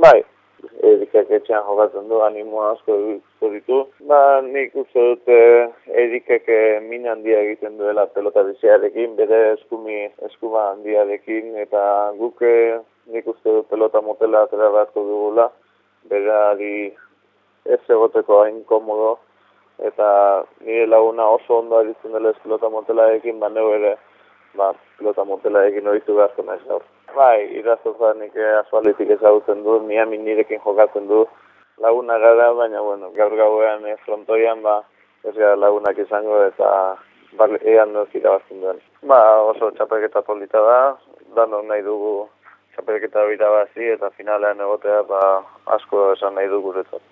Bai, Erikak etxean jokatzen du, animo asko ikustu ditu. Ba, nik uste dut Erikak min handia egiten duela pelota biziarekin, bere eskumi eskuma handiarekin, eta guk nik uste dut pelota motela atera beharko dugula, berari ez egoteko hain komodo, eta nire laguna oso ondo aritzen dela pelota motela ekin, ba, ere, ba, pelota motela egin horitu beharko nahi zaur. Bai, irazoza nik azualitik ezagutzen du, Miami nirekin jokatzen du laguna gara, baina bueno, gaur gauean e, frontoian ba, ez gara lagunak izango eta bar, egan noz irabazten duen. Ba, oso txapelketa polita da, dano nahi dugu txapelketa irabazi eta finalean egotea ba, asko esan nahi dugu guretzat.